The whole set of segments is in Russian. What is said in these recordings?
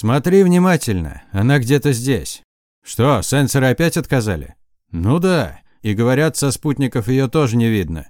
Смотри внимательно, она где-то здесь. Что, сенсоры опять отказали? Ну да, и говорят, со спутников ее тоже не видно.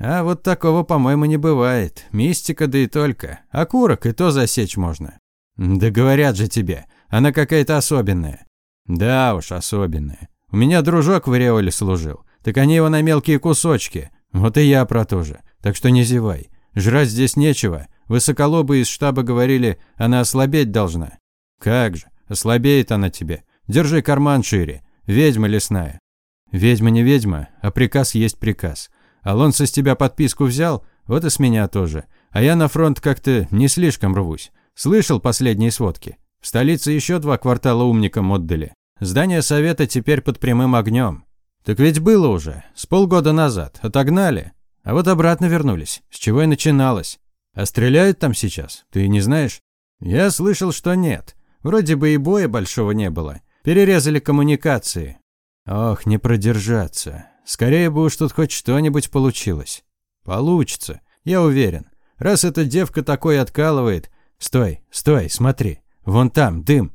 А вот такого, по-моему, не бывает. Мистика, да и только. Окурок и то засечь можно. Да говорят же тебе, она какая-то особенная. Да уж, особенная. У меня дружок в Ореоле служил. Так они его на мелкие кусочки. Вот и я про то же. Так что не зевай. Жрать здесь нечего. Высоколобы из штаба говорили, она ослабеть должна. Как же, ослабеет она тебе. Держи карман шире. Ведьма лесная. Ведьма не ведьма, а приказ есть приказ. Алонсо с тебя подписку взял, вот и с меня тоже. А я на фронт как-то не слишком рвусь. Слышал последние сводки. В столице еще два квартала умникам отдали. Здание совета теперь под прямым огнем. Так ведь было уже, с полгода назад. Отогнали. А вот обратно вернулись. С чего и начиналось. А стреляют там сейчас? Ты не знаешь? Я слышал, что нет. Вроде бы и боя большого не было. Перерезали коммуникации. Ох, не продержаться. Скорее бы уж тут хоть что-нибудь получилось. Получится, я уверен. Раз эта девка такой откалывает... Стой, стой, смотри. Вон там, дым.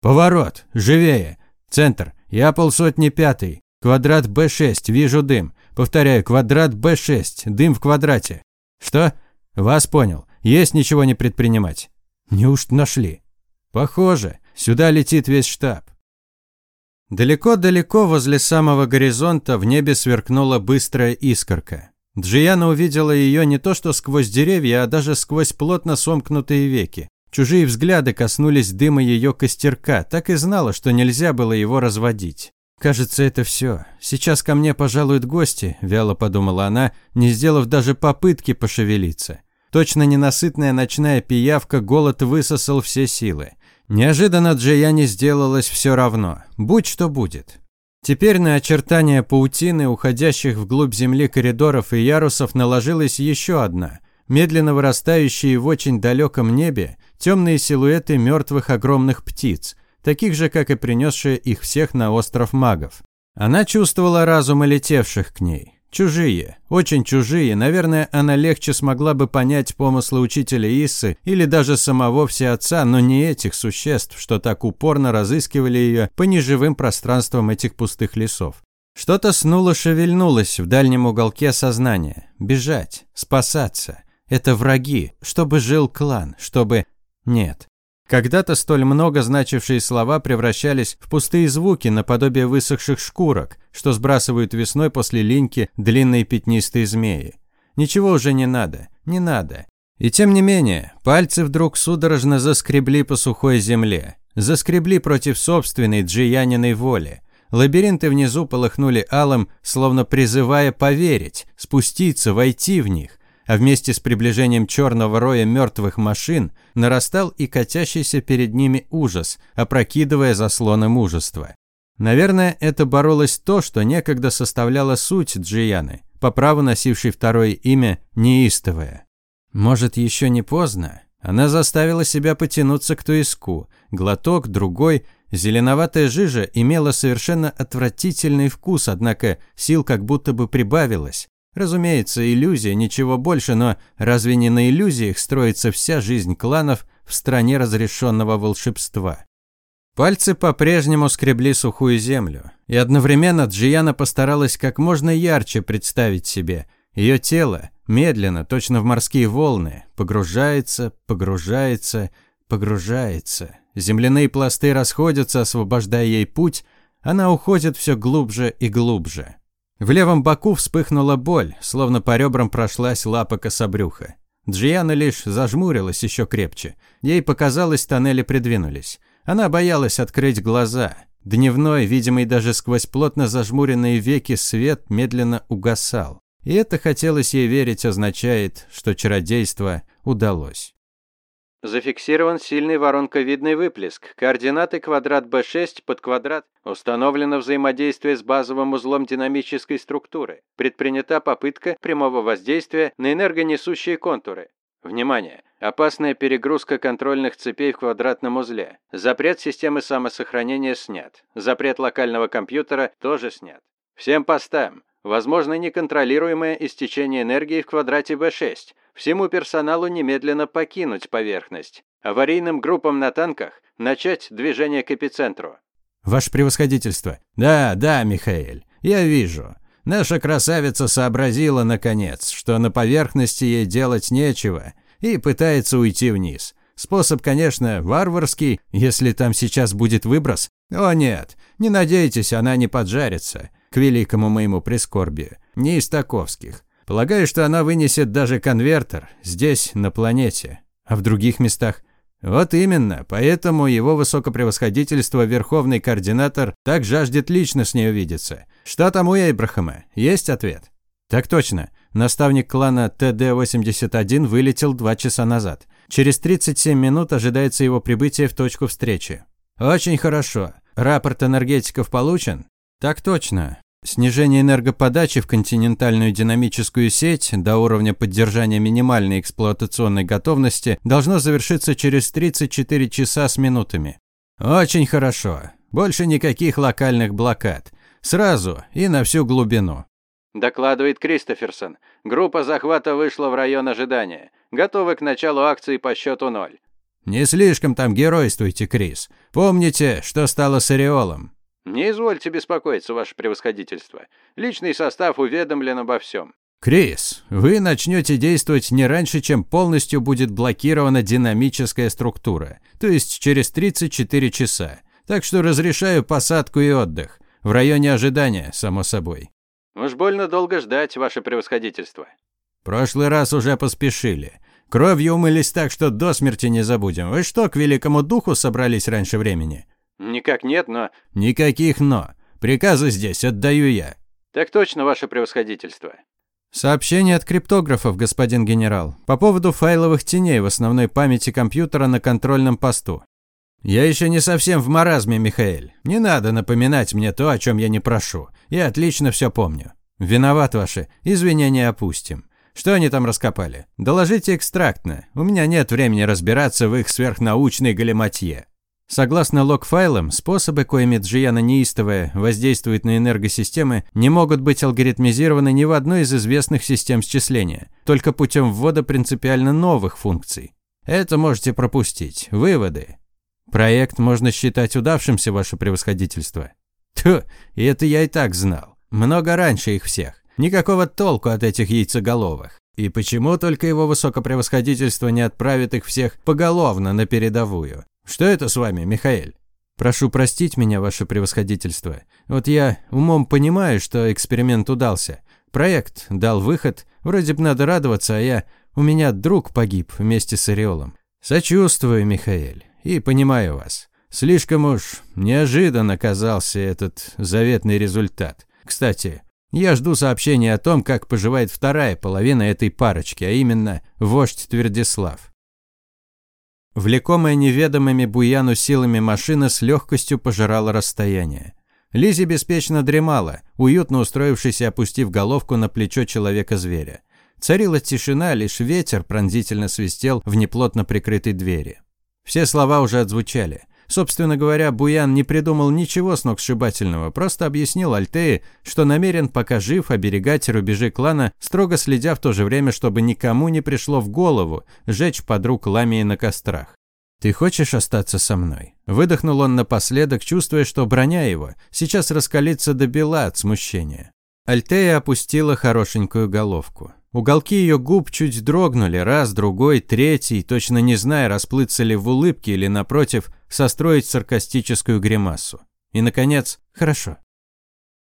Поворот, живее. Центр, я полсотни пятый. Квадрат Б6, вижу дым. Повторяю, квадрат Б6, дым в квадрате. Что? Вас понял. Есть ничего не предпринимать. Неужто нашли? Похоже, сюда летит весь штаб. Далеко-далеко возле самого горизонта в небе сверкнула быстрая искорка. Джияна увидела ее не то что сквозь деревья, а даже сквозь плотно сомкнутые веки. Чужие взгляды коснулись дыма ее костерка, так и знала, что нельзя было его разводить. «Кажется, это все. Сейчас ко мне пожалуют гости», – вяло подумала она, не сделав даже попытки пошевелиться. Точно ненасытная ночная пиявка голод высосал все силы. Неожиданно Джияне сделалось все равно. Будь что будет. Теперь на очертания паутины, уходящих вглубь земли коридоров и ярусов, наложилась еще одна. Медленно вырастающие в очень далеком небе темные силуэты мертвых огромных птиц, таких же, как и принесшие их всех на остров магов. Она чувствовала разумы летевших к ней. Чужие, очень чужие, наверное, она легче смогла бы понять помыслы учителя Иссы или даже самого всеотца, но не этих существ, что так упорно разыскивали ее по неживым пространствам этих пустых лесов. Что-то снуло шевельнулось в дальнем уголке сознания. Бежать, спасаться. Это враги, чтобы жил клан, чтобы... Нет, когда-то столь много значившие слова превращались в пустые звуки наподобие высохших шкурок, что сбрасывают весной после линьки длинные пятнистые змеи. Ничего уже не надо, не надо. И тем не менее, пальцы вдруг судорожно заскребли по сухой земле. Заскребли против собственной джияниной воли. Лабиринты внизу полыхнули алым, словно призывая поверить, спуститься, войти в них а вместе с приближением черного роя мертвых машин нарастал и катящийся перед ними ужас, опрокидывая заслоны мужества. Наверное, это боролось то, что некогда составляло суть Джияны, по праву носившей второе имя неистовая. Может, еще не поздно? Она заставила себя потянуться к туиску. Глоток, другой. Зеленоватая жижа имела совершенно отвратительный вкус, однако сил как будто бы прибавилось. Разумеется, иллюзия, ничего больше, но разве не на иллюзиях строится вся жизнь кланов в стране разрешенного волшебства? Пальцы по-прежнему скребли сухую землю, и одновременно Джияна постаралась как можно ярче представить себе ее тело, медленно, точно в морские волны, погружается, погружается, погружается. Земляные пласты расходятся, освобождая ей путь, она уходит все глубже и глубже. В левом боку вспыхнула боль, словно по ребрам прошлась лапа кособрюха. Джиана лишь зажмурилась еще крепче. Ей показалось, тоннели придвинулись. Она боялась открыть глаза. Дневной, видимый даже сквозь плотно зажмуренные веки, свет медленно угасал. И это, хотелось ей верить, означает, что чародейство удалось. Зафиксирован сильный воронковидный выплеск. Координаты квадрат B6 под квадрат. Установлено взаимодействие с базовым узлом динамической структуры. Предпринята попытка прямого воздействия на энергонесущие контуры. Внимание! Опасная перегрузка контрольных цепей в квадратном узле. Запрет системы самосохранения снят. Запрет локального компьютера тоже снят. Всем постам. Возможно неконтролируемое истечение энергии в квадрате B6. Всему персоналу немедленно покинуть поверхность. Аварийным группам на танках начать движение к эпицентру. Ваше превосходительство. Да, да, Михаил, я вижу. Наша красавица сообразила, наконец, что на поверхности ей делать нечего, и пытается уйти вниз. Способ, конечно, варварский, если там сейчас будет выброс. О нет, не надейтесь, она не поджарится, к великому моему прискорбию. Не из таковских. Полагаю, что она вынесет даже конвертер здесь, на планете. А в других местах? Вот именно, поэтому его высокопревосходительство, верховный координатор, так жаждет лично с ней увидеться. Что там у Эйбрахама? Есть ответ? Так точно. Наставник клана ТД-81 вылетел два часа назад. Через 37 минут ожидается его прибытие в точку встречи. Очень хорошо. Рапорт энергетиков получен? Так точно. Снижение энергоподачи в континентальную динамическую сеть до уровня поддержания минимальной эксплуатационной готовности должно завершиться через 34 часа с минутами. Очень хорошо. Больше никаких локальных блокад. Сразу и на всю глубину. Докладывает Кристоферсон. Группа захвата вышла в район ожидания. Готовы к началу акции по счету ноль. Не слишком там геройствуйте, Крис. Помните, что стало с Ореолом? Не извольте беспокоиться, ваше превосходительство. Личный состав уведомлен обо всем. Крис, вы начнете действовать не раньше, чем полностью будет блокирована динамическая структура, то есть через 34 часа. Так что разрешаю посадку и отдых. В районе ожидания, само собой. Уж больно долго ждать, ваше превосходительство. Прошлый раз уже поспешили. Кровью умылись так, что до смерти не забудем. Вы что, к великому духу собрались раньше времени? Никак нет, но... Никаких «но». Приказы здесь отдаю я. Так точно, ваше превосходительство. Сообщение от криптографов, господин генерал, по поводу файловых теней в основной памяти компьютера на контрольном посту. Я еще не совсем в маразме, Михаил. Не надо напоминать мне то, о чем я не прошу. Я отлично все помню. Виноват ваши. Извинения опустим. Что они там раскопали? Доложите экстрактно. У меня нет времени разбираться в их сверхнаучной галиматье. Согласно лог-файлам, способы, коими Джияна неистовая воздействует на энергосистемы, не могут быть алгоритмизированы ни в одной из известных систем счисления, только путем ввода принципиально новых функций. Это можете пропустить. Выводы. Проект можно считать удавшимся, ваше превосходительство. Тьфу, это я и так знал. Много раньше их всех. Никакого толку от этих яйцеголовых. И почему только его высокопревосходительство не отправит их всех поголовно на передовую? Что это с вами, Михаил? Прошу простить меня, ваше превосходительство. Вот я умом понимаю, что эксперимент удался. Проект дал выход, вроде бы надо радоваться, а я... У меня друг погиб вместе с Ореолом. Сочувствую, Михаил, и понимаю вас. Слишком уж неожиданно казался этот заветный результат. Кстати, я жду сообщения о том, как поживает вторая половина этой парочки, а именно вождь Твердислав. Влекомая неведомыми Буяну силами машина с легкостью пожирала расстояние. Лизи беспечно дремала, уютно устроившись и опустив головку на плечо человека-зверя. Царила тишина, лишь ветер пронзительно свистел в неплотно прикрытой двери. Все слова уже отзвучали. Собственно говоря, Буян не придумал ничего сногсшибательного, просто объяснил Альтее, что намерен, пока жив, оберегать рубежи клана, строго следя в то же время, чтобы никому не пришло в голову жечь подруг Ламии на кострах. «Ты хочешь остаться со мной?» Выдохнул он напоследок, чувствуя, что броня его сейчас раскалится до бела от смущения. Альтея опустила хорошенькую головку. Уголки ее губ чуть дрогнули, раз, другой, третий, точно не зная, расплыться ли в улыбке или, напротив, состроить саркастическую гримасу. И, наконец, хорошо.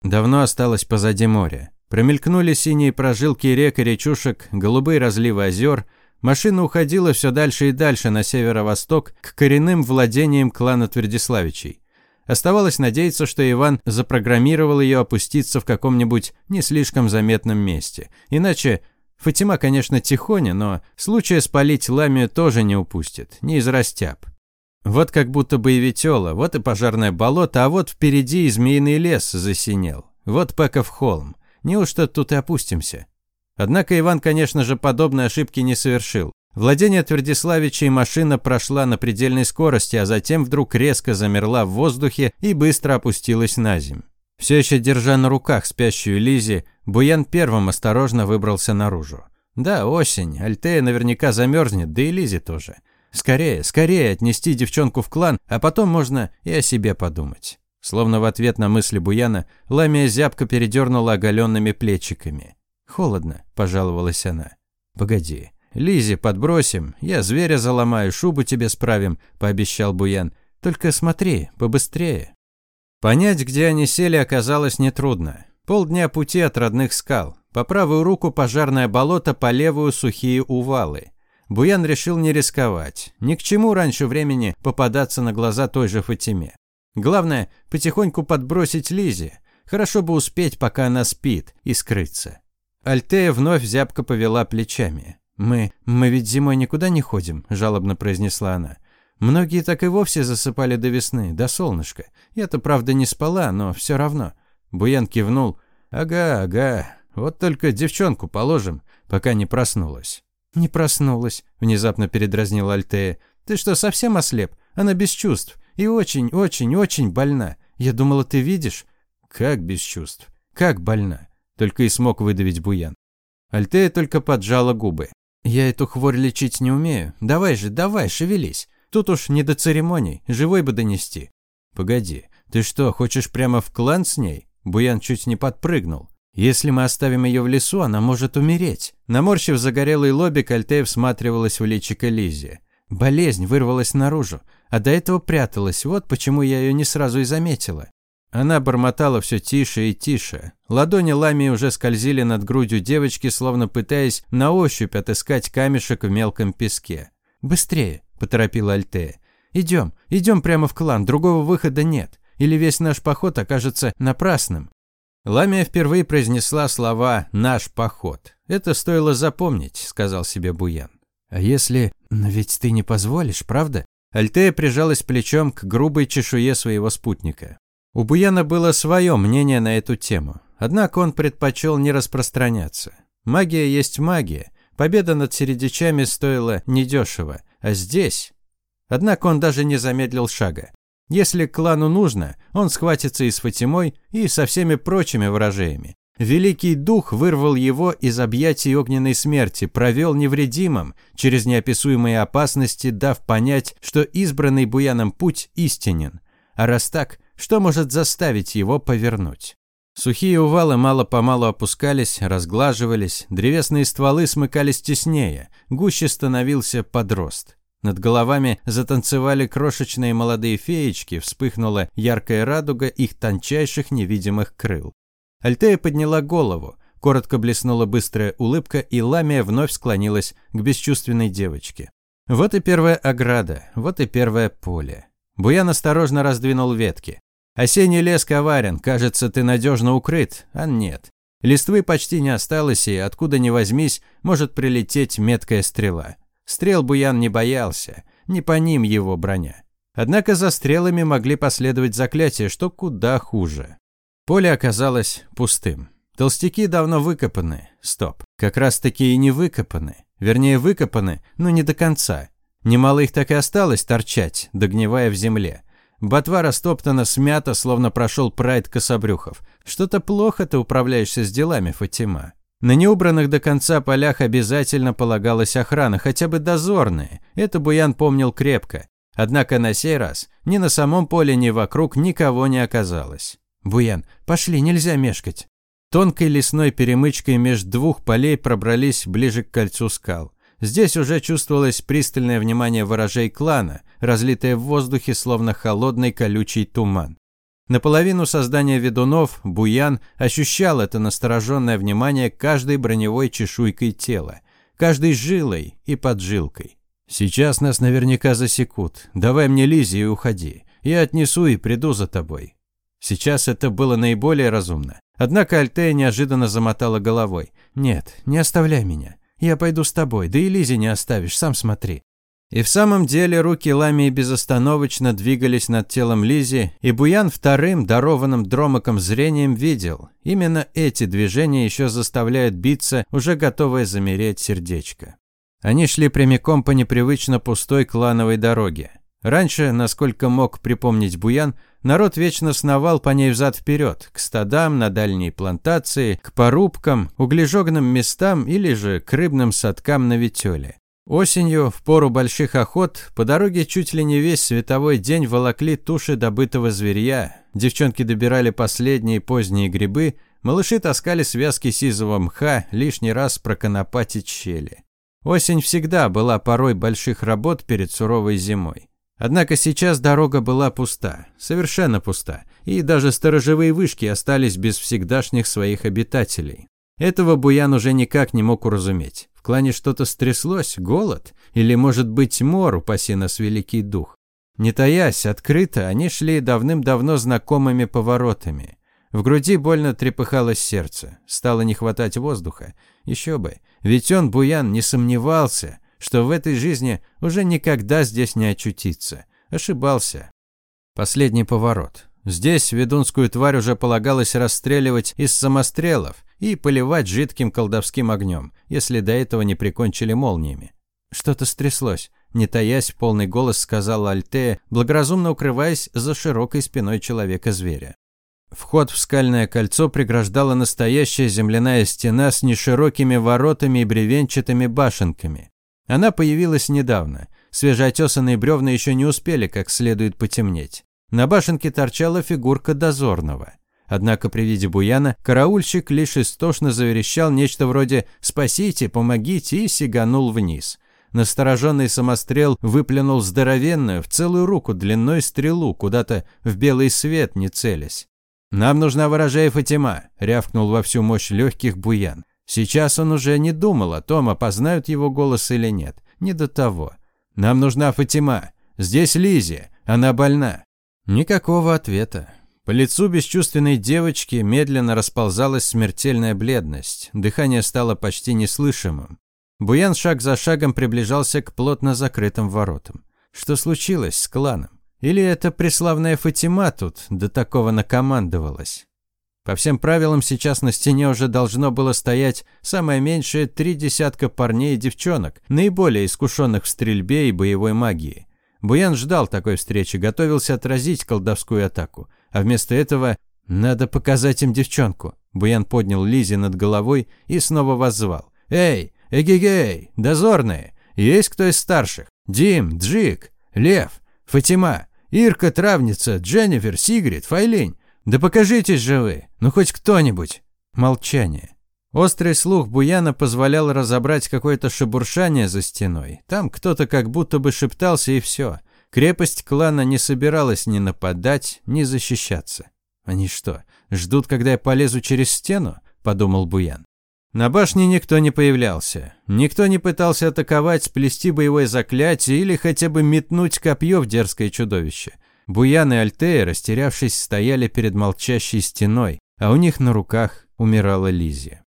Давно осталось позади море. Промелькнули синие прожилки рек и речушек, голубые разливы озер. Машина уходила все дальше и дальше на северо-восток к коренным владениям клана Твердиславичей. Оставалось надеяться, что Иван запрограммировал ее опуститься в каком-нибудь не слишком заметном месте. Иначе Фатима, конечно, тихоня, но случая спалить ламию тоже не упустит, не из растяб. Вот как будто бы и ветёла, вот и пожарное болото, а вот впереди и змеиный лес засинел. Вот Пеков холм. Неужто тут и опустимся? Однако Иван, конечно же, подобной ошибки не совершил. Владение Твердиславича и машина прошла на предельной скорости, а затем вдруг резко замерла в воздухе и быстро опустилась на землю. Все еще держа на руках спящую Лизи, Буян первым осторожно выбрался наружу. Да, осень, Альтея наверняка замерзнет, да и Лизе тоже. Скорее, скорее отнести девчонку в клан, а потом можно и о себе подумать. Словно в ответ на мысли Буяна, Ламия зябко передернула оголенными плечиками. «Холодно», – пожаловалась она. «Погоди. Лизе подбросим, я зверя заломаю, шубу тебе справим», – пообещал Буян. «Только смотри, побыстрее». Понять, где они сели, оказалось нетрудно. Полдня пути от родных скал. По правую руку пожарное болото, по левую сухие увалы. Буян решил не рисковать. Ни к чему раньше времени попадаться на глаза той же Фатиме. Главное, потихоньку подбросить Лизе. Хорошо бы успеть, пока она спит, и скрыться. Альтея вновь зябко повела плечами. «Мы... мы ведь зимой никуда не ходим», – жалобно произнесла она. «Многие так и вовсе засыпали до весны, до солнышка. Я-то, правда, не спала, но все равно». Буян кивнул. «Ага, ага. Вот только девчонку положим, пока не проснулась». «Не проснулась», – внезапно передразнила Альтея. «Ты что, совсем ослеп? Она без чувств. И очень, очень, очень больна. Я думала, ты видишь?» «Как без чувств? Как больна?» Только и смог выдавить Буян. Альтея только поджала губы. «Я эту хворь лечить не умею. Давай же, давай, шевелись. Тут уж не до церемоний, живой бы донести». «Погоди, ты что, хочешь прямо в клан с ней?» Буян чуть не подпрыгнул. «Если мы оставим ее в лесу, она может умереть». Наморщив загорелый лобик, Альтея всматривалась в личико Лизи. Болезнь вырвалась наружу, а до этого пряталась, вот почему я ее не сразу и заметила. Она бормотала все тише и тише. Ладони Ламии уже скользили над грудью девочки, словно пытаясь на ощупь отыскать камешек в мелком песке. «Быстрее!» – поторопила Альтея. «Идем, идем прямо в клан, другого выхода нет. Или весь наш поход окажется напрасным». Ламия впервые произнесла слова «наш поход». «Это стоило запомнить», – сказал себе Буян. «А если... Но ведь ты не позволишь, правда?» Альтея прижалась плечом к грубой чешуе своего спутника. У Буяна было свое мнение на эту тему, однако он предпочел не распространяться. Магия есть магия, победа над середичами стоила недешево, а здесь... Однако он даже не замедлил шага. Если клану нужно, он схватится и с Фатимой, и со всеми прочими ворожеями. Великий дух вырвал его из объятий огненной смерти, провел невредимым, через неописуемые опасности, дав понять, что избранный Буяном путь истинен. А раз так, что может заставить его повернуть? Сухие увалы мало-помалу опускались, разглаживались, древесные стволы смыкались теснее, гуще становился подрост. Над головами затанцевали крошечные молодые феечки, вспыхнула яркая радуга их тончайших невидимых крыл. Альтея подняла голову, коротко блеснула быстрая улыбка, и Ламия вновь склонилась к бесчувственной девочке. Вот и первая ограда, вот и первое поле. Буян осторожно раздвинул ветки. Осенний лес коварен, кажется, ты надежно укрыт, а нет. Листвы почти не осталось, и откуда ни возьмись, может прилететь меткая стрела. Стрел Буян не боялся, не по ним его броня. Однако за стрелами могли последовать заклятия, что куда хуже. Поле оказалось пустым. Толстяки давно выкопаны. Стоп. Как раз таки и не выкопаны. Вернее, выкопаны, но не до конца. Немало их так и осталось торчать, догнивая в земле. Ботва растоптана, смята, словно прошел прайд кособрюхов. Что-то плохо ты управляешься с делами, Фатима. На неубранных до конца полях обязательно полагалась охрана, хотя бы дозорная. Это Буян помнил крепко. Однако на сей раз ни на самом поле, ни вокруг никого не оказалось. «Буян, пошли, нельзя мешкать». Тонкой лесной перемычкой между двух полей пробрались ближе к кольцу скал. Здесь уже чувствовалось пристальное внимание ворожей клана, разлитое в воздухе словно холодный колючий туман. Наполовину создания ведунов Буян ощущал это настороженное внимание каждой броневой чешуйкой тела, каждой жилой и поджилкой. «Сейчас нас наверняка засекут. Давай мне Лизи и уходи. Я отнесу и приду за тобой». Сейчас это было наиболее разумно. Однако Альтея неожиданно замотала головой. «Нет, не оставляй меня. Я пойду с тобой, да и Лизе не оставишь, сам смотри». И в самом деле руки Ламии безостановочно двигались над телом Лизи, и Буян вторым, дарованным дромоком зрением видел. Именно эти движения еще заставляют биться, уже готовое замереть сердечко. Они шли прямиком по непривычно пустой клановой дороге. Раньше, насколько мог припомнить Буян, народ вечно сновал по ней взад-вперед, к стадам, на дальние плантации, к порубкам, углежогным местам или же к рыбным садкам на Ветеле. Осенью, в пору больших охот, по дороге чуть ли не весь световой день волокли туши добытого зверья, девчонки добирали последние поздние грибы, малыши таскали связки сизого мха, лишний раз проконопатить щели. Осень всегда была порой больших работ перед суровой зимой. Однако сейчас дорога была пуста, совершенно пуста, и даже сторожевые вышки остались без всегдашних своих обитателей. Этого Буян уже никак не мог уразуметь. В клане что-то стряслось, голод? Или, может быть, мор, упаси нас великий дух? Не таясь, открыто, они шли давным-давно знакомыми поворотами. В груди больно трепыхалось сердце, стало не хватать воздуха. Еще бы, ведь он, Буян, не сомневался, что в этой жизни уже никогда здесь не очутиться. Ошибался. Последний поворот. Здесь ведунскую тварь уже полагалось расстреливать из самострелов и поливать жидким колдовским огнем, если до этого не прикончили молниями. Что-то стряслось. Не таясь, полный голос сказал Альтея, благоразумно укрываясь за широкой спиной человека-зверя. Вход в скальное кольцо преграждала настоящая земляная стена с неширокими воротами и бревенчатыми башенками. Она появилась недавно. Свежеотесанные бревна еще не успели как следует потемнеть. На башенке торчала фигурка дозорного. Однако при виде Буяна караульщик лишь истошно заверещал нечто вроде «Спасите, помогите» и сиганул вниз. Настороженный самострел выплюнул здоровенную, в целую руку длиной стрелу, куда-то в белый свет не целясь. «Нам нужна ворожая Фатима», – рявкнул во всю мощь легких Буян. Сейчас он уже не думал о том, опознают его голос или нет. Не до того. «Нам нужна Фатима. Здесь Лизи. Она больна». Никакого ответа. По лицу бесчувственной девочки медленно расползалась смертельная бледность. Дыхание стало почти неслышимым. Буян шаг за шагом приближался к плотно закрытым воротам. Что случилось с кланом? Или это преславная Фатима тут до такого накомандовалась? По всем правилам сейчас на стене уже должно было стоять самое меньшее три десятка парней и девчонок, наиболее искушенных в стрельбе и боевой магии. Буян ждал такой встречи, готовился отразить колдовскую атаку. А вместо этого надо показать им девчонку. Буян поднял Лизи над головой и снова воззвал. «Эй, эгегей, дозорные! Есть кто из старших? Дим, Джик, Лев, Фатима, Ирка, Травница, Дженнифер, Сигрид, Файлинь. Да покажитесь же вы, ну хоть кто-нибудь!» Молчание. Острый слух Буяна позволял разобрать какое-то шебуршание за стеной. Там кто-то как будто бы шептался и все. Крепость клана не собиралась ни нападать, ни защищаться. «Они что, ждут, когда я полезу через стену?» – подумал Буян. На башне никто не появлялся. Никто не пытался атаковать, сплести боевое заклятие или хотя бы метнуть копье в дерзкое чудовище. Буян и Альтея, растерявшись, стояли перед молчащей стеной, а у них на руках умирала Лизия.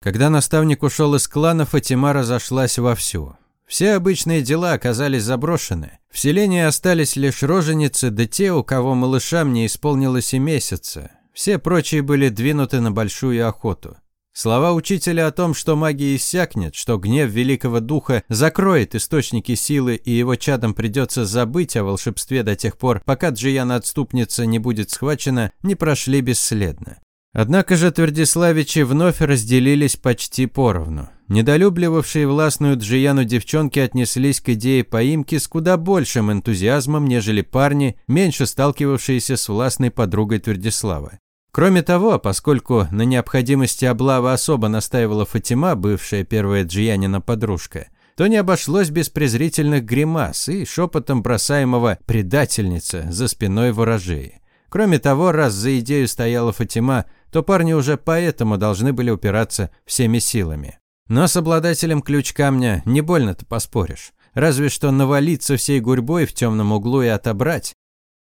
Когда наставник ушел из клана, Фатима разошлась вовсю. Все обычные дела оказались заброшены. В селении остались лишь роженицы, да те, у кого малышам не исполнилось и месяца. Все прочие были двинуты на большую охоту. Слова учителя о том, что магия иссякнет, что гнев великого духа закроет источники силы и его чадам придется забыть о волшебстве до тех пор, пока Джияна-отступница не будет схвачена, не прошли бесследно. Однако же Твердиславичи вновь разделились почти поровну. Недолюбливавшие властную Джияну девчонки отнеслись к идее поимки с куда большим энтузиазмом, нежели парни, меньше сталкивавшиеся с властной подругой Твердислава. Кроме того, поскольку на необходимости облавы особо настаивала Фатима, бывшая первая Джиянина подружка, то не обошлось без презрительных гримас и шепотом бросаемого «предательница» за спиной ворожеи. Кроме того, раз за идею стояла Фатима, то парни уже поэтому должны были упираться всеми силами. Но с обладателем ключ-камня не больно-то поспоришь. Разве что навалиться всей гурьбой в темном углу и отобрать.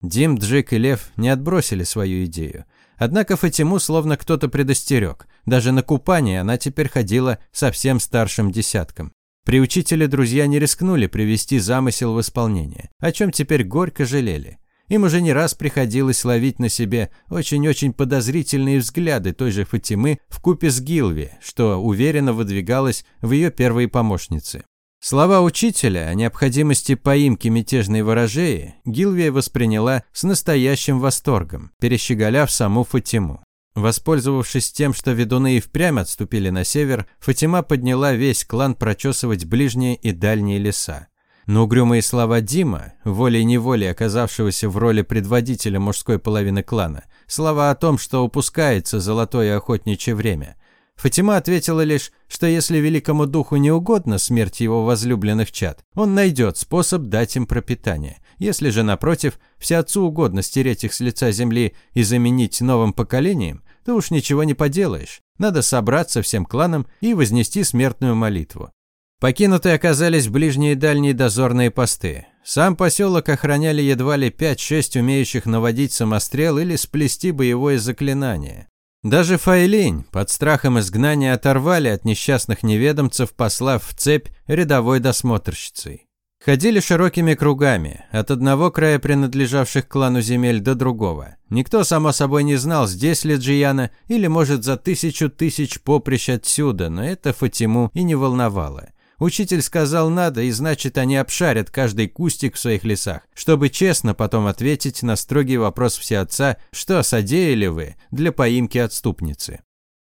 Дим, Джик и Лев не отбросили свою идею. Однако Фатиму словно кто-то предостерег. Даже на купание она теперь ходила совсем старшим десятком. При учителе друзья не рискнули привести замысел в исполнение, о чем теперь горько жалели. Им уже не раз приходилось ловить на себе очень-очень подозрительные взгляды той же Фатимы в купе с Гилви, что уверенно выдвигалось в ее первые помощницы. Слова учителя о необходимости поимки мятежной ворожеи Гилвия восприняла с настоящим восторгом, перещеголяв саму Фатиму. Воспользовавшись тем, что ведуны и впрямь отступили на север, Фатима подняла весь клан прочесывать ближние и дальние леса. Но угрюмые слова Дима, волей-неволей оказавшегося в роли предводителя мужской половины клана, слова о том, что упускается золотое охотничье время, Фатима ответила лишь, что если великому духу не угодно смерть его возлюбленных чад, он найдет способ дать им пропитание. Если же, напротив, все отцу угодно стереть их с лица земли и заменить новым поколением, то уж ничего не поделаешь. Надо собраться всем кланам и вознести смертную молитву. Покинутые оказались ближние и дальние дозорные посты. Сам поселок охраняли едва ли 5-6 умеющих наводить самострел или сплести боевое заклинание. Даже Файлинь под страхом изгнания оторвали от несчастных неведомцев, послав в цепь рядовой досмотрщицей. Ходили широкими кругами, от одного края принадлежавших клану земель до другого. Никто, само собой, не знал, здесь ли Джияна, или, может, за тысячу тысяч поприщ отсюда, но это Фатиму и не волновало. Учитель сказал надо, и значит, они обшарят каждый кустик в своих лесах, чтобы честно потом ответить на строгий вопрос всеотца, что содеяли вы для поимки отступницы.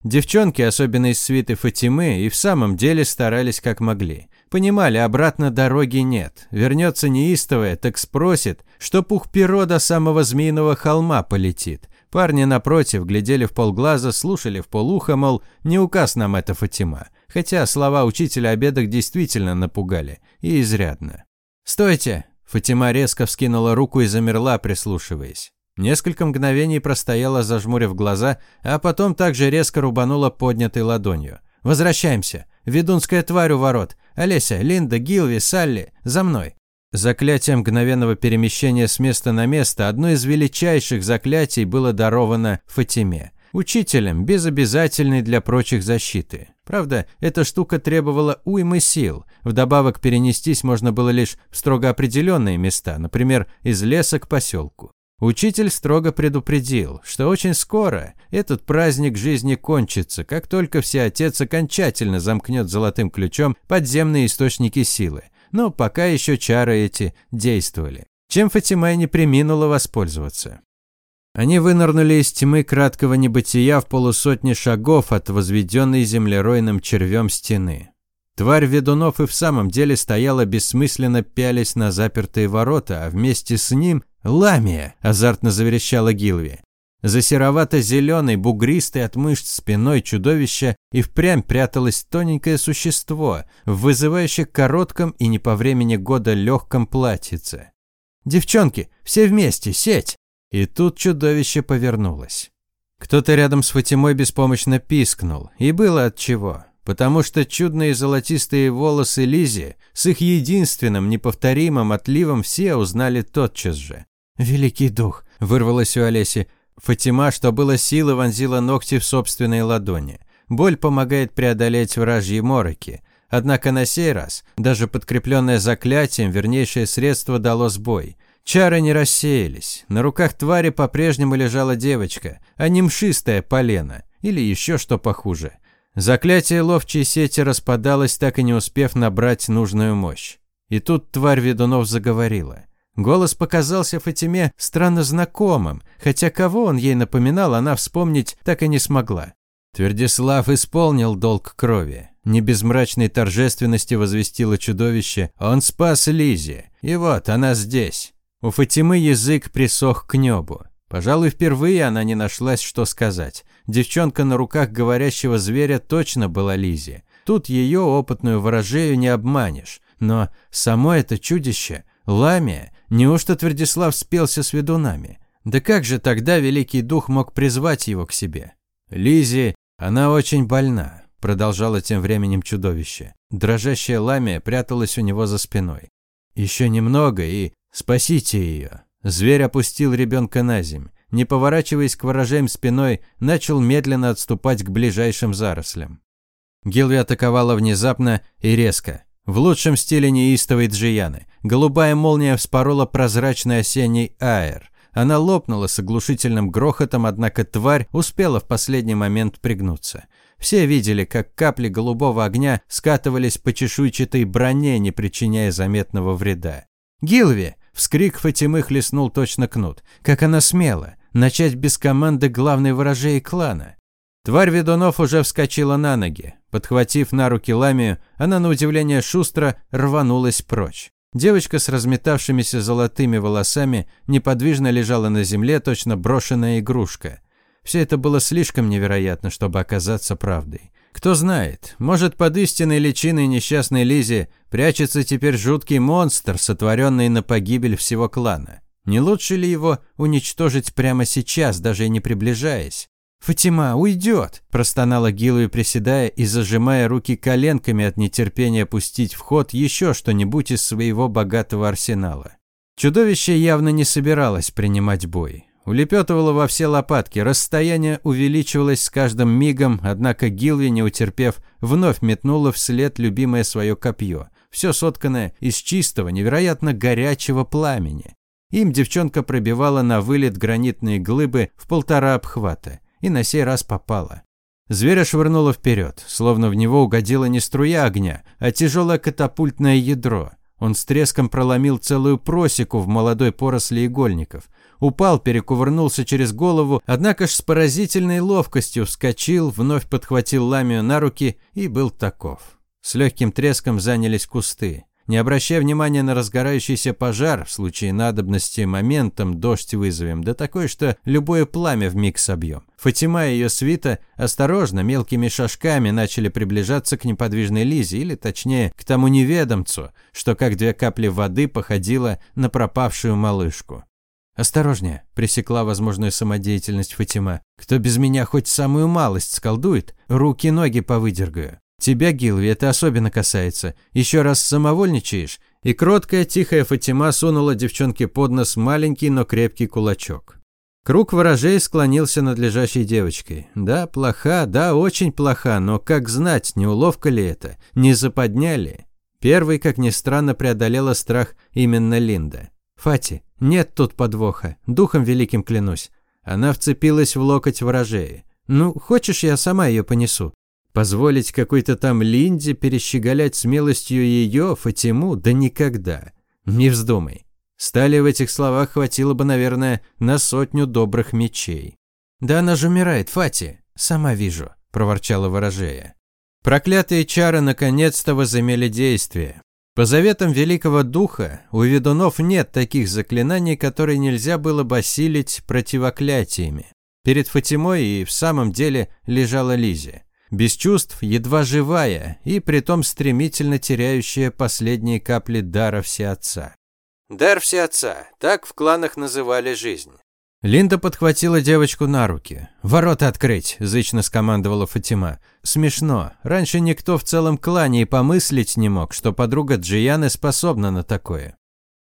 Девчонки, особенно из свиты Фатимы, и в самом деле старались как могли. Понимали, обратно дороги нет. Вернется неистовая, так спросит, что пух перо до самого змеиного холма полетит. Парни, напротив, глядели в полглаза, слушали в полуха, мол, не указ нам это Фатима. Хотя слова учителя о бедах действительно напугали. И изрядно. «Стойте!» Фатима резко вскинула руку и замерла, прислушиваясь. Несколько мгновений простояла, зажмурив глаза, а потом также резко рубанула поднятой ладонью. «Возвращаемся! Ведунская тварь у ворот! Олеся, Линда, Гилви, Салли, за мной!» Заклятие мгновенного перемещения с места на место, одно из величайших заклятий, было даровано Фатиме. Учителем, без обязательной для прочих защиты. Правда, эта штука требовала уймы сил. Вдобавок перенестись можно было лишь в строго определенные места, например, из леса к поселку. Учитель строго предупредил, что очень скоро этот праздник жизни кончится, как только Всеотец окончательно замкнет золотым ключом подземные источники силы. Но пока еще чары эти действовали. Чем Фатима не приминула воспользоваться. Они вынырнули из тьмы краткого небытия в полусотни шагов от возведенной землеройным червем стены. Тварь ведунов и в самом деле стояла бессмысленно пялясь на запертые ворота, а вместе с ним «Ламия!» – азартно заверещала Гилви. За серовато-зеленой, бугристой от мышц спиной чудовища и впрямь пряталось тоненькое существо, вызывающее коротком и не по времени года легком платьице. «Девчонки, все вместе, сеть!» И тут чудовище повернулось. Кто-то рядом с Фатимой беспомощно пискнул, и было от чего. Потому что чудные золотистые волосы Лизи с их единственным неповторимым отливом все узнали тотчас же. «Великий дух!» – вырвалось у Олеси. Фатима, что было силы, вонзила ногти в собственные ладони. Боль помогает преодолеть вражьи мороки. Однако на сей раз, даже подкрепленное заклятием, вернейшее средство дало сбой. Чары не рассеялись. На руках твари по-прежнему лежала девочка, а не мшистая полена. Или еще что похуже. Заклятие ловчей сети распадалось, так и не успев набрать нужную мощь. И тут тварь ведунов заговорила. Голос показался Фатиме странно знакомым, хотя кого он ей напоминал, она вспомнить так и не смогла. Твердислав исполнил долг крови. Не без мрачной торжественности возвестило чудовище. Он спас Лизи. И вот она здесь. У Фатимы язык присох к небу. Пожалуй, впервые она не нашлась, что сказать. Девчонка на руках говорящего зверя точно была Лизи. Тут ее опытную ворожею не обманешь. Но само это чудище, Ламия, неужто Твердислав спелся с ведунами? Да как же тогда Великий Дух мог призвать его к себе? Лизи, она очень больна, продолжало тем временем чудовище. Дрожащая Ламия пряталась у него за спиной. Еще немного и «Спасите ее!» Зверь опустил ребенка на земь. Не поворачиваясь к ворожеям спиной, начал медленно отступать к ближайшим зарослям. Гилви атаковала внезапно и резко. В лучшем стиле неистовой Джияны. Голубая молния вспорола прозрачный осенний аэр. Она лопнула с оглушительным грохотом, однако тварь успела в последний момент пригнуться. Все видели, как капли голубого огня скатывались по чешуйчатой броне, не причиняя заметного вреда. «Гилви!» – вскрик Фатимы хлестнул точно кнут. «Как она смела! Начать без команды главной ворожей клана!» Тварь ведунов уже вскочила на ноги. Подхватив на руки ламию, она на удивление шустро рванулась прочь. Девочка с разметавшимися золотыми волосами неподвижно лежала на земле, точно брошенная игрушка. Все это было слишком невероятно, чтобы оказаться правдой. Кто знает, может, под истинной личиной несчастной Лизи прячется теперь жуткий монстр, сотворенный на погибель всего клана. Не лучше ли его уничтожить прямо сейчас, даже и не приближаясь? «Фатима, уйдет!» – простонала Гилу приседая и зажимая руки коленками от нетерпения пустить в ход еще что-нибудь из своего богатого арсенала. Чудовище явно не собиралось принимать бой. Улепетывало во все лопатки, расстояние увеличивалось с каждым мигом, однако Гилви, не утерпев, вновь метнула вслед любимое свое копье, все сотканное из чистого, невероятно горячего пламени. Им девчонка пробивала на вылет гранитные глыбы в полтора обхвата и на сей раз попала. Зверя швырнуло вперед, словно в него угодила не струя огня, а тяжелое катапультное ядро. Он с треском проломил целую просеку в молодой поросли игольников. Упал, перекувырнулся через голову, однако ж с поразительной ловкостью вскочил, вновь подхватил ламию на руки и был таков. С легким треском занялись кусты. Не обращая внимания на разгорающийся пожар, в случае надобности моментом дождь вызовем, да такой, что любое пламя вмиг собьем. Фатима и ее свита осторожно, мелкими шажками начали приближаться к неподвижной Лизе, или точнее, к тому неведомцу, что как две капли воды походило на пропавшую малышку. «Осторожнее», – пресекла возможную самодеятельность Фатима. «Кто без меня хоть самую малость сколдует, руки-ноги повыдергаю». Тебя, Гилви, это особенно касается. Еще раз самовольничаешь?» И кроткая, тихая Фатима сунула девчонке под нос маленький, но крепкий кулачок. Круг ворожей склонился над лежащей девочкой. Да, плоха, да, очень плоха, но как знать, не уловка ли это, не западня ли? Первый, как ни странно, преодолела страх именно Линда. «Фати, нет тут подвоха, духом великим клянусь». Она вцепилась в локоть ворожеи. «Ну, хочешь, я сама ее понесу?» Позволить какой-то там Линде перещеголять смелостью ее, Фатиму, да никогда. Не вздумай. Стали в этих словах хватило бы, наверное, на сотню добрых мечей. «Да она же умирает, Фати!» «Сама вижу», – проворчала ворожея. Проклятые чары наконец-то возымели действие. По заветам Великого Духа у ведунов нет таких заклинаний, которые нельзя было бы осилить противоклятиями. Перед Фатимой и в самом деле лежала Лизе без чувств, едва живая и притом стремительно теряющая последние капли дара всеотца. Дар всеотца, так в кланах называли жизнь. Линда подхватила девочку на руки. «Ворота открыть!» – зычно скомандовала Фатима. «Смешно. Раньше никто в целом клане и помыслить не мог, что подруга Джияны способна на такое».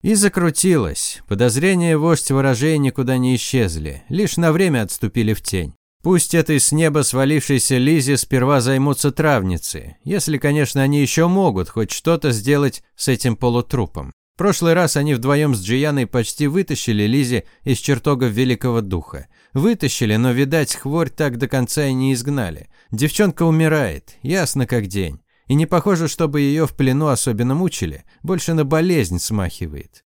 И закрутилась. Подозрения вождь ворожей никуда не исчезли, лишь на время отступили в тень. Пусть этой с неба свалившейся Лизе сперва займутся травницы, если, конечно, они еще могут хоть что-то сделать с этим полутрупом. Прошлый раз они вдвоем с Джияной почти вытащили Лизе из чертога Великого Духа. Вытащили, но, видать, хворь так до конца и не изгнали. Девчонка умирает, ясно как день. И не похоже, чтобы ее в плену особенно мучили, больше на болезнь смахивает.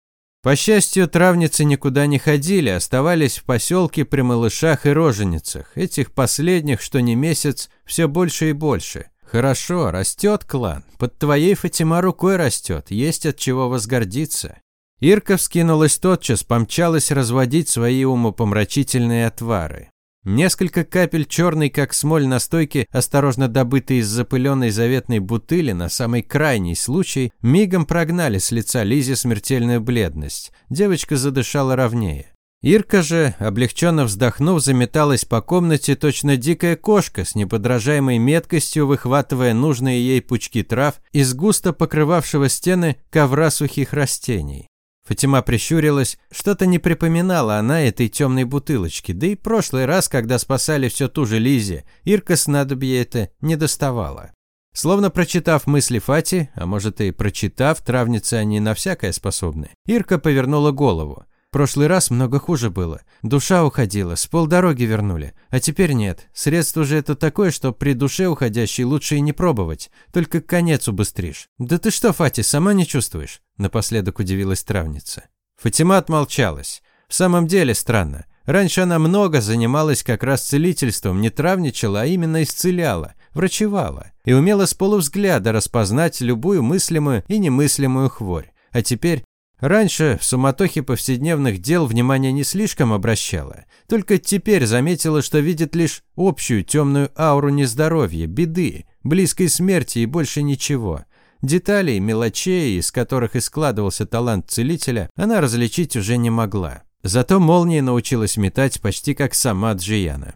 По счастью, травницы никуда не ходили, оставались в поселке при малышах и роженицах. Этих последних, что не месяц, все больше и больше. Хорошо, растет клан. Под твоей Фатима рукой растет, есть от чего возгордиться. Ирка вскинулась тотчас, помчалась разводить свои умопомрачительные отвары. Несколько капель черной, как смоль настойки, осторожно добытой из запыленной заветной бутыли на самый крайний случай, мигом прогнали с лица Лизи смертельную бледность. Девочка задышала ровнее. Ирка же, облегченно вздохнув, заметалась по комнате точно дикая кошка с неподражаемой меткостью, выхватывая нужные ей пучки трав из густо покрывавшего стены ковра сухих растений. Фатима прищурилась, что-то не припоминала она этой темной бутылочки, да и прошлый раз, когда спасали все ту же Лизе, Ирка снадобье это не доставала. Словно прочитав мысли Фати, а может и прочитав, травницы они на всякое способны, Ирка повернула голову. Прошлый раз много хуже было. Душа уходила, с полдороги вернули. А теперь нет. Средство же это такое, что при душе уходящей лучше и не пробовать. Только конец убыстришь. Да ты что, Фати, сама не чувствуешь? Напоследок удивилась травница. Фатима отмолчалась. В самом деле странно. Раньше она много занималась как раз целительством, не травничала, а именно исцеляла, врачевала. И умела с полувзгляда распознать любую мыслимую и немыслимую хворь. А теперь Раньше в суматохе повседневных дел внимания не слишком обращала. Только теперь заметила, что видит лишь общую темную ауру нездоровья, беды, близкой смерти и больше ничего. Деталей, мелочей, из которых и складывался талант целителя, она различить уже не могла. Зато молнии научилась метать почти как сама Джияна.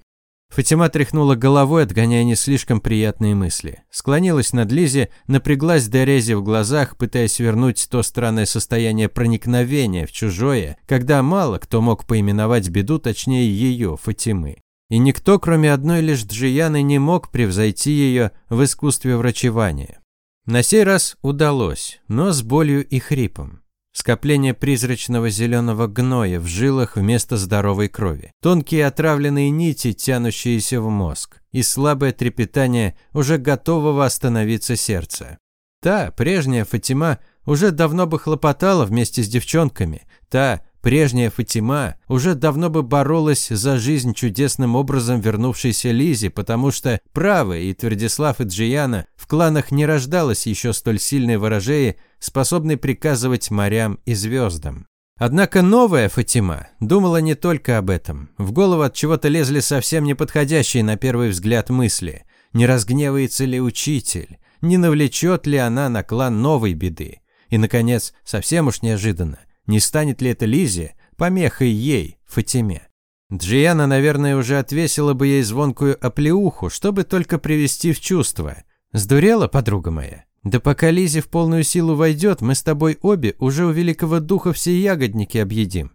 Фатима тряхнула головой, отгоняя не слишком приятные мысли. Склонилась над Лизе, напряглась до рези в глазах, пытаясь вернуть то странное состояние проникновения в чужое, когда мало кто мог поименовать беду, точнее ее, Фатимы. И никто, кроме одной лишь Джияны, не мог превзойти ее в искусстве врачевания. На сей раз удалось, но с болью и хрипом. Скопление призрачного зеленого гноя в жилах вместо здоровой крови. Тонкие отравленные нити, тянущиеся в мозг. И слабое трепетание уже готового остановиться сердца. Та, прежняя Фатима, уже давно бы хлопотала вместе с девчонками. Та, Прежняя Фатима уже давно бы боролась за жизнь чудесным образом вернувшейся Лизе, потому что правы и Твердислав и Джияна в кланах не рождалось еще столь сильной ворожеи, способной приказывать морям и звездам. Однако новая Фатима думала не только об этом. В голову от чего-то лезли совсем неподходящие на первый взгляд мысли. Не разгневается ли учитель? Не навлечет ли она на клан новой беды? И, наконец, совсем уж неожиданно, не станет ли это Лизе помехой ей, Фатиме? Джиана, наверное, уже отвесила бы ей звонкую оплеуху, чтобы только привести в чувство. Сдурела, подруга моя? Да пока Лизе в полную силу войдет, мы с тобой обе уже у великого духа все ягодники объедим.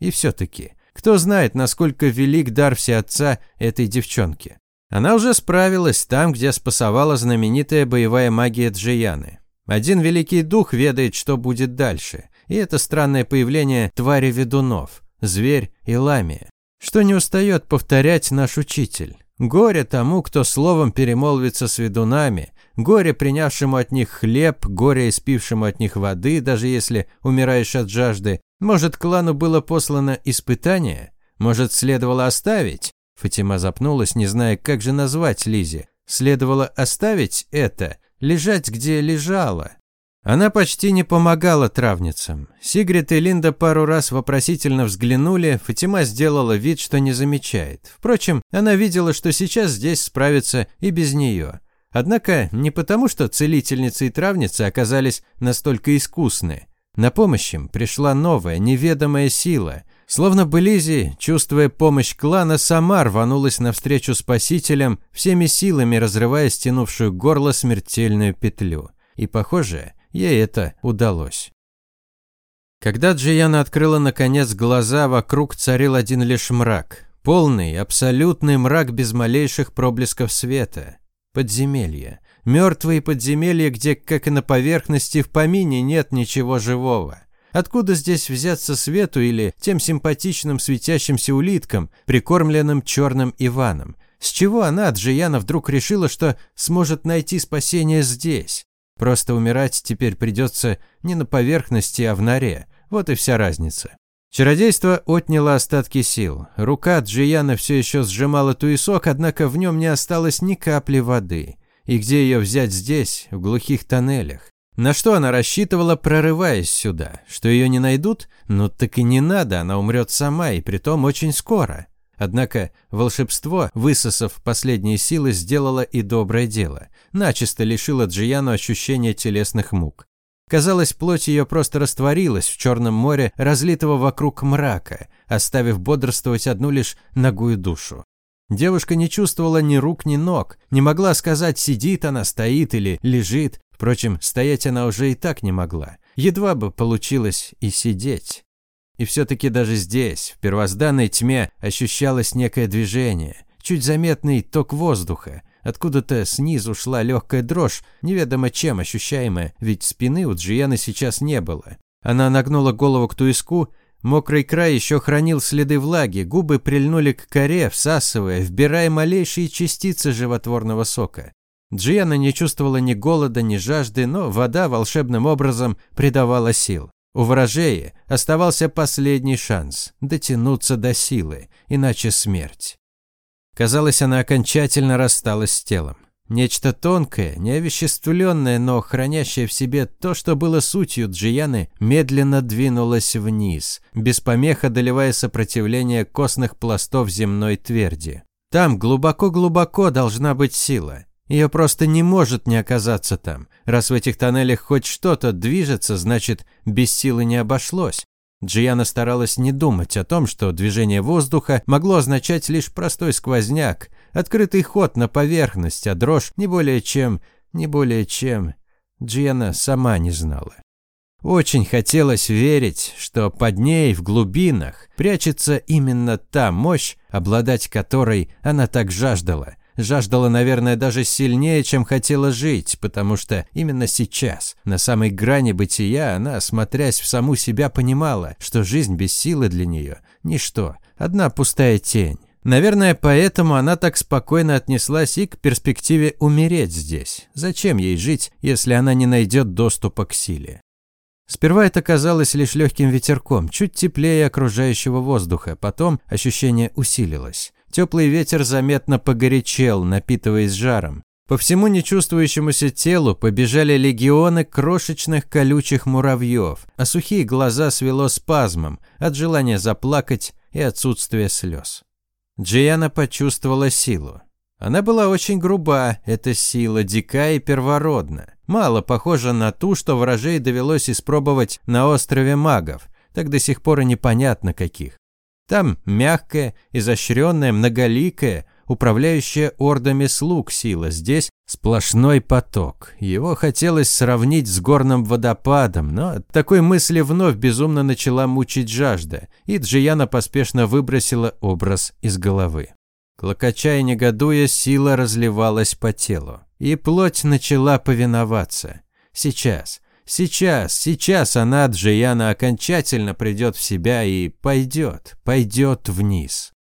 И все-таки, кто знает, насколько велик дар всеотца этой девчонки. Она уже справилась там, где спасовала знаменитая боевая магия Джияны. Один великий дух ведает, что будет дальше и это странное появление твари ведунов, зверь и ламия. Что не устает повторять наш учитель. Горе тому, кто словом перемолвится с ведунами, горе принявшему от них хлеб, горе испившему от них воды, даже если умираешь от жажды. Может, клану было послано испытание? Может, следовало оставить? Фатима запнулась, не зная, как же назвать Лизе. Следовало оставить это, лежать где лежала. Она почти не помогала травницам. Сигрид и Линда пару раз вопросительно взглянули, Фатима сделала вид, что не замечает. Впрочем, она видела, что сейчас здесь справится и без нее. Однако не потому, что целительницы и травницы оказались настолько искусны. На помощь им пришла новая, неведомая сила. Словно бы Лизи, чувствуя помощь клана, сама рванулась навстречу спасителям, всеми силами разрывая стянувшую горло смертельную петлю. И, похоже, Ей это удалось. Когда Джияна открыла наконец глаза, вокруг царил один лишь мрак. Полный, абсолютный мрак без малейших проблесков света. Подземелье. Мертвые подземелья, где, как и на поверхности, в помине нет ничего живого. Откуда здесь взяться свету или тем симпатичным светящимся улиткам, прикормленным черным Иваном? С чего она, Джияна, вдруг решила, что сможет найти спасение здесь? Просто умирать теперь придется не на поверхности, а в норе. Вот и вся разница. Чародейство отняло остатки сил. Рука Джияна все еще сжимала туесок, однако в нем не осталось ни капли воды. И где ее взять здесь, в глухих тоннелях? На что она рассчитывала, прорываясь сюда? Что ее не найдут? Ну так и не надо, она умрет сама, и притом очень скоро. Однако волшебство, высосав последние силы, сделало и доброе дело. Начисто лишило Джияну ощущения телесных мук. Казалось, плоть ее просто растворилась в черном море, разлитого вокруг мрака, оставив бодрствовать одну лишь ногую душу. Девушка не чувствовала ни рук, ни ног, не могла сказать, сидит она, стоит или лежит. Впрочем, стоять она уже и так не могла. Едва бы получилось и сидеть. И все-таки даже здесь, в первозданной тьме, ощущалось некое движение, чуть заметный ток воздуха. Откуда-то снизу шла легкая дрожь, неведомо чем ощущаемая, ведь спины у Джияны сейчас не было. Она нагнула голову к туиску, Мокрый край еще хранил следы влаги, губы прильнули к коре, всасывая, вбирая малейшие частицы животворного сока. Джиана не чувствовала ни голода, ни жажды, но вода волшебным образом придавала сил. У ворожеи оставался последний шанс – дотянуться до силы, иначе смерть. Казалось, она окончательно рассталась с телом. Нечто тонкое, неовеществленное, но хранящее в себе то, что было сутью Джияны, медленно двинулось вниз, без помех одолевая сопротивление костных пластов земной тверди. Там глубоко-глубоко должна быть сила. Ее просто не может не оказаться там. Раз в этих тоннелях хоть что-то движется, значит, без силы не обошлось. Джияна старалась не думать о том, что движение воздуха могло означать лишь простой сквозняк, открытый ход на поверхность, а дрожь не более чем, не более чем. Джияна сама не знала. Очень хотелось верить, что под ней в глубинах прячется именно та мощь, обладать которой она так жаждала – жаждала, наверное, даже сильнее, чем хотела жить, потому что именно сейчас, на самой грани бытия, она, смотрясь в саму себя, понимала, что жизнь без силы для нее – ничто, одна пустая тень. Наверное, поэтому она так спокойно отнеслась и к перспективе умереть здесь. Зачем ей жить, если она не найдет доступа к силе? Сперва это казалось лишь легким ветерком, чуть теплее окружающего воздуха, потом ощущение усилилось. Теплый ветер заметно погорячел, напитываясь жаром. По всему нечувствующемуся телу побежали легионы крошечных колючих муравьев, а сухие глаза свело спазмом от желания заплакать и отсутствия слез. Джиана почувствовала силу. Она была очень груба, эта сила дика и первородна. Мало похожа на ту, что вражей довелось испробовать на острове магов, так до сих пор и непонятно каких. Там мягкая, изощренная, многоликая, управляющая ордами слуг сила. Здесь сплошной поток. Его хотелось сравнить с горным водопадом, но от такой мысли вновь безумно начала мучить жажда, и Джияна поспешно выбросила образ из головы. Клокоча и негодуя, сила разливалась по телу, и плоть начала повиноваться. Сейчас, Сейчас, сейчас она, Джияна, окончательно придет в себя и пойдет, пойдет вниз.